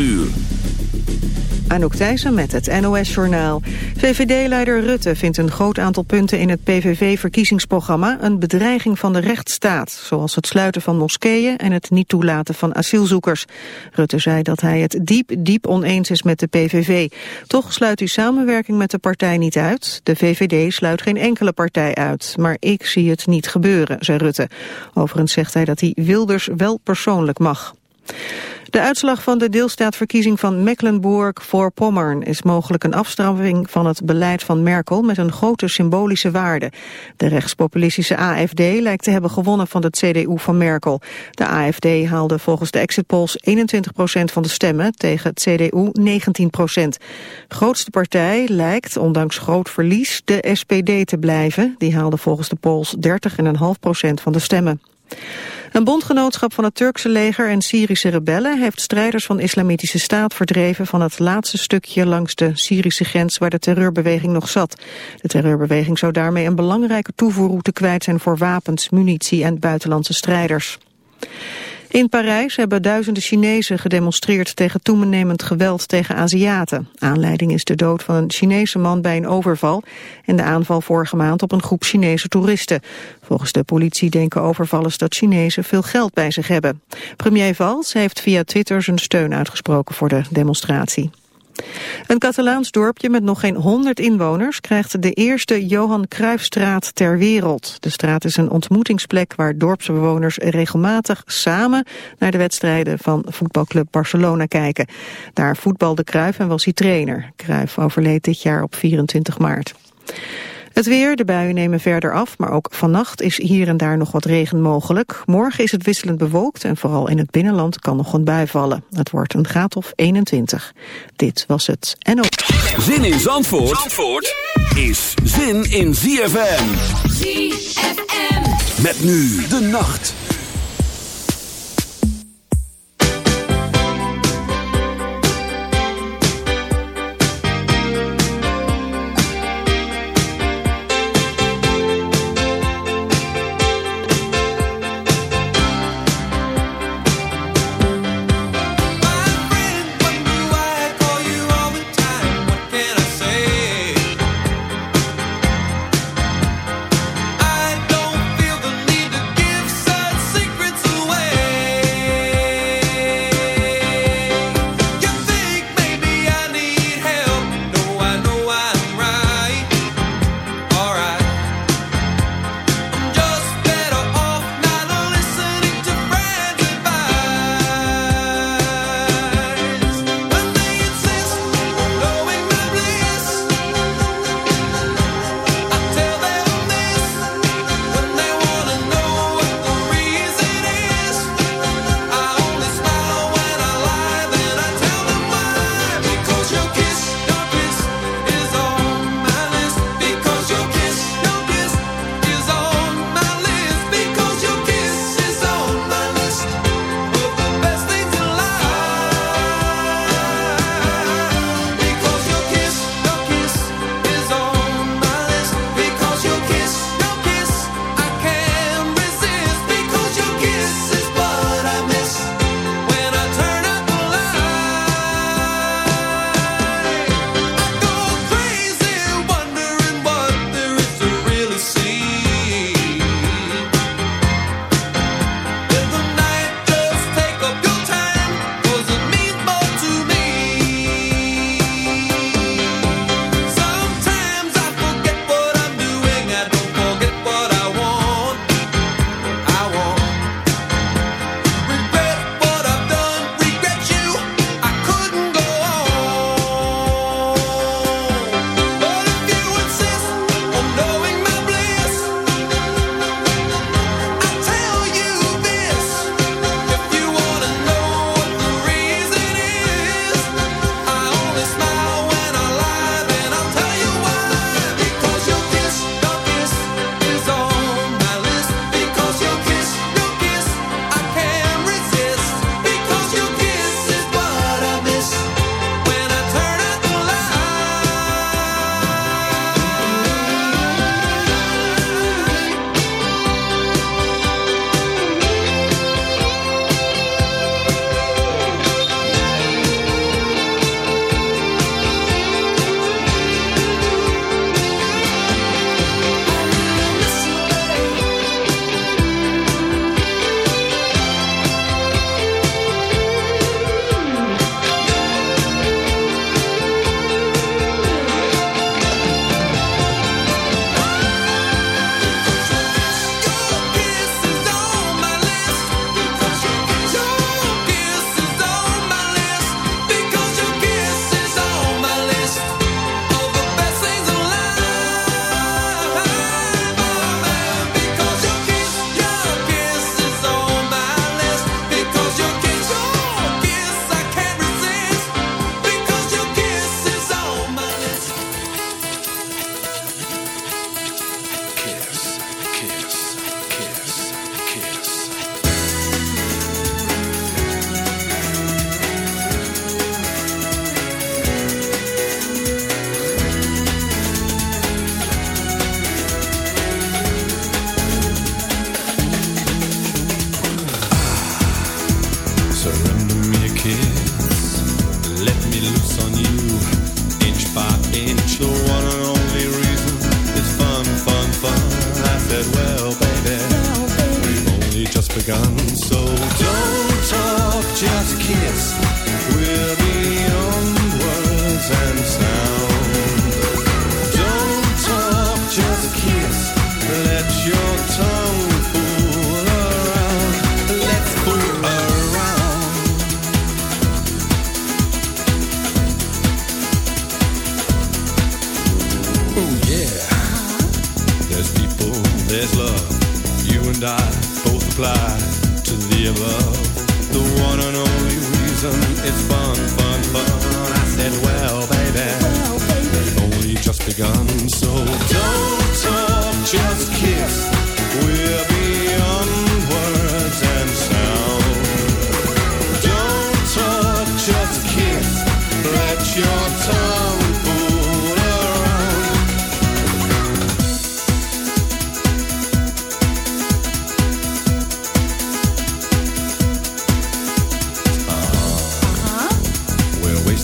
uur. Anouk Thijssen met het NOS-journaal. VVD-leider Rutte vindt een groot aantal punten in het PVV-verkiezingsprogramma een bedreiging van de rechtsstaat, zoals het sluiten van moskeeën en het niet toelaten van asielzoekers. Rutte zei dat hij het diep, diep oneens is met de PVV. Toch sluit hij samenwerking met de partij niet uit. De VVD sluit geen enkele partij uit, maar ik zie het niet gebeuren, zei Rutte. Overigens zegt hij dat hij Wilders wel persoonlijk mag. De uitslag van de deelstaatverkiezing van Mecklenburg-Voorpommern is mogelijk een afstraffing van het beleid van Merkel met een grote symbolische waarde. De rechtspopulistische AFD lijkt te hebben gewonnen van de CDU van Merkel. De AFD haalde volgens de exit polls 21% van de stemmen tegen het CDU 19% Grootste partij lijkt, ondanks groot verlies, de SPD te blijven. Die haalde volgens de polls 30,5% van de stemmen. Een bondgenootschap van het Turkse leger en Syrische rebellen heeft strijders van Islamitische Staat verdreven van het laatste stukje langs de Syrische grens waar de terreurbeweging nog zat. De terreurbeweging zou daarmee een belangrijke toevoerroute kwijt zijn voor wapens, munitie en buitenlandse strijders. In Parijs hebben duizenden Chinezen gedemonstreerd tegen toenemend geweld tegen Aziaten. Aanleiding is de dood van een Chinese man bij een overval en de aanval vorige maand op een groep Chinese toeristen. Volgens de politie denken overvallers dat Chinezen veel geld bij zich hebben. Premier Valls heeft via Twitter zijn steun uitgesproken voor de demonstratie. Een Catalaans dorpje met nog geen 100 inwoners krijgt de eerste Johan Cruijffstraat ter wereld. De straat is een ontmoetingsplek waar dorpsbewoners regelmatig samen naar de wedstrijden van voetbalclub Barcelona kijken. Daar voetbalde Cruijff en was hij trainer. Cruijff overleed dit jaar op 24 maart. Het weer, de buien nemen verder af, maar ook vannacht is hier en daar nog wat regen mogelijk. Morgen is het wisselend bewolkt en vooral in het binnenland kan nog een bui vallen. Het wordt een graad of 21. Dit was het en ook. Zin in Zandvoort, Zandvoort is zin in ZFM. ZFM. Met nu de nacht.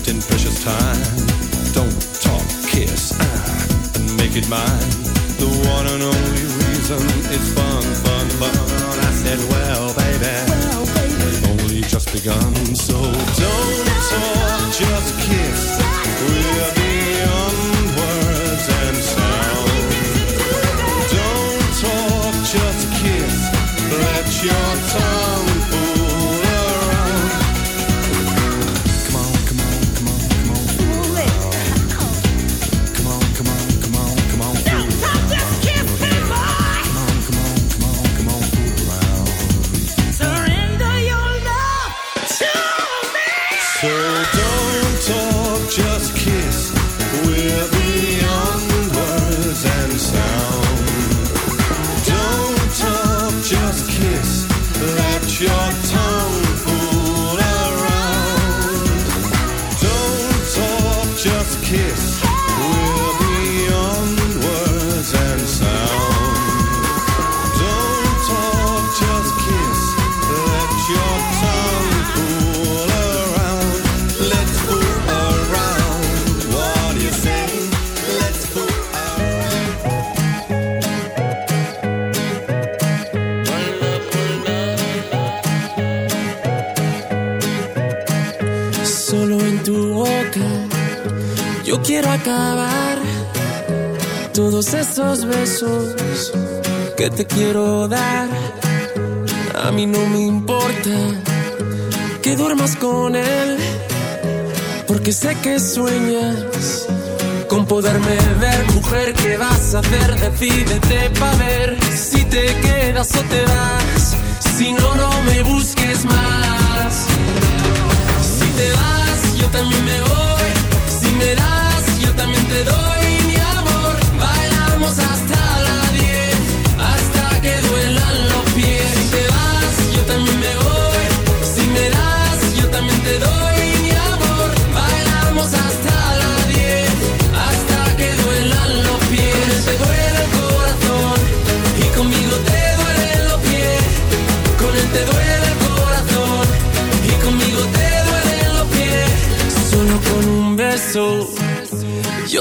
wasting precious time. Don't talk, kiss, ah, and make it mine. The one and only reason is fun, fun, fun. I said, well, baby, well, baby. we've only just begun, so don't talk, just kiss. We're que te quiero dar. A mí no me importa que duermas con él, porque sé que sueñas con poderme ver. Mujer, ¿qué vas a hacer? Decídete pa' ver si te quedas o te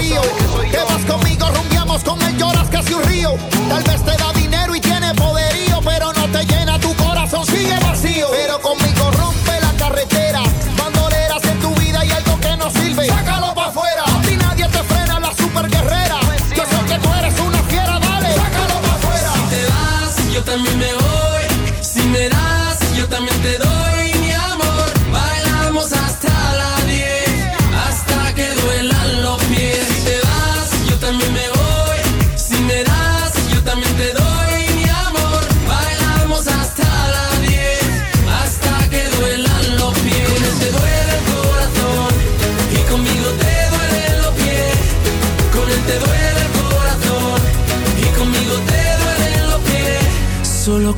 frío. Te vas conmigo, rumbiamos con él, lloras casi un río. Tal vez te da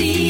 see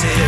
kisses.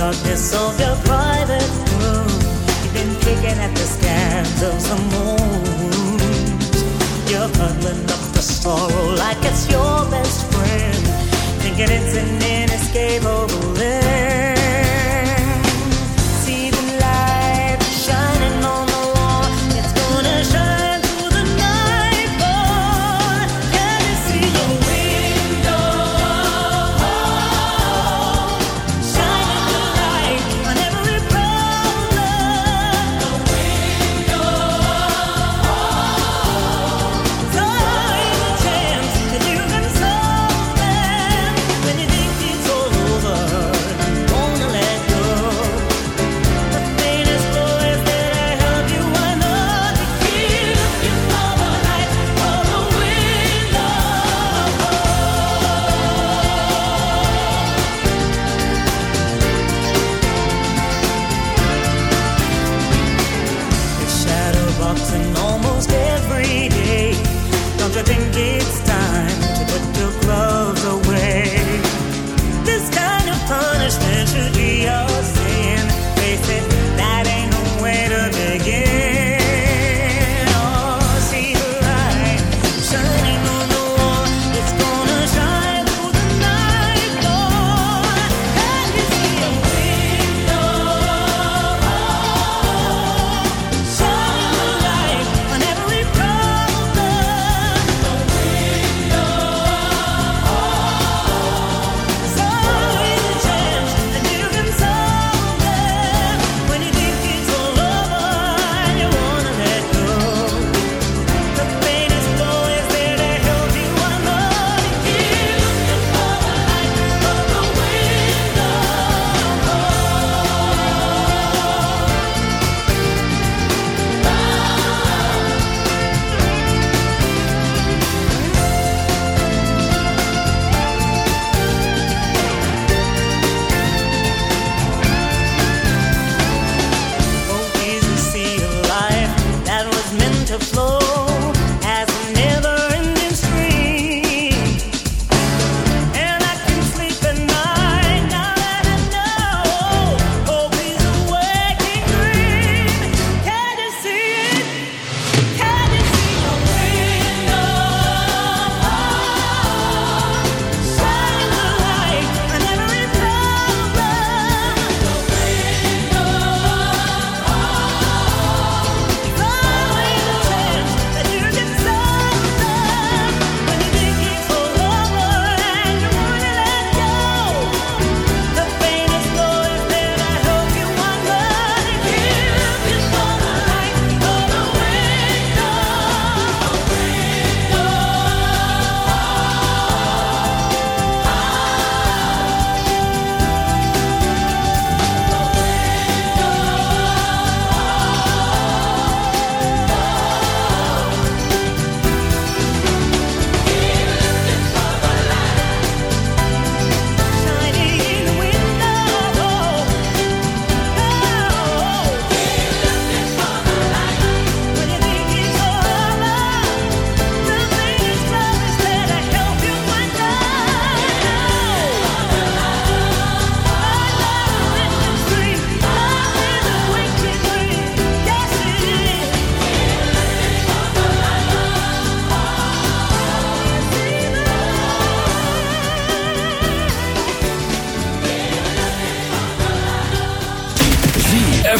darkness of your private room. You've been kicking at the scans of some old wounds. You're huddling up the sorrow like it's your best friend, thinking it's an inescapable end.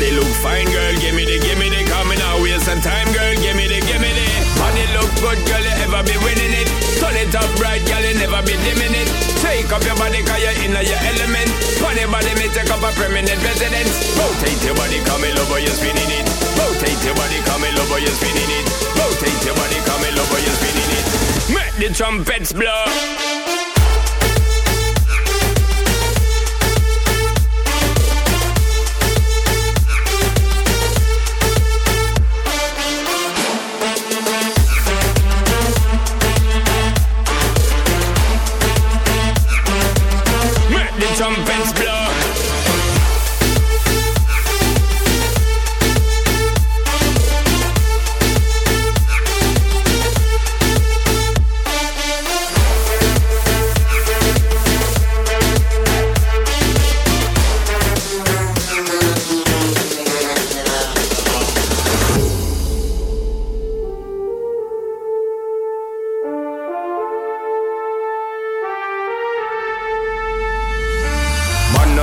Body look fine, girl, gimme the gimme the. Coming out, waste some time, girl, gimme the gimme the. Body look good, girl, you ever be winning it. Turn it up right, girl, you never be dimming it. Take up your body, cause you're in your element. Funny body, me take up a permanent residence. Rotate your body, come in over, you're spinning it. Rotate your body, come in over, you're spinning it. Rotate your body, come in over, you're spinning it. Make the trumpets blow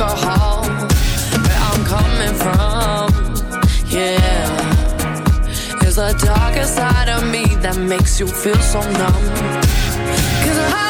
alcohol where I'm coming from. Yeah, it's the darker side of me that makes you feel so numb. Cause I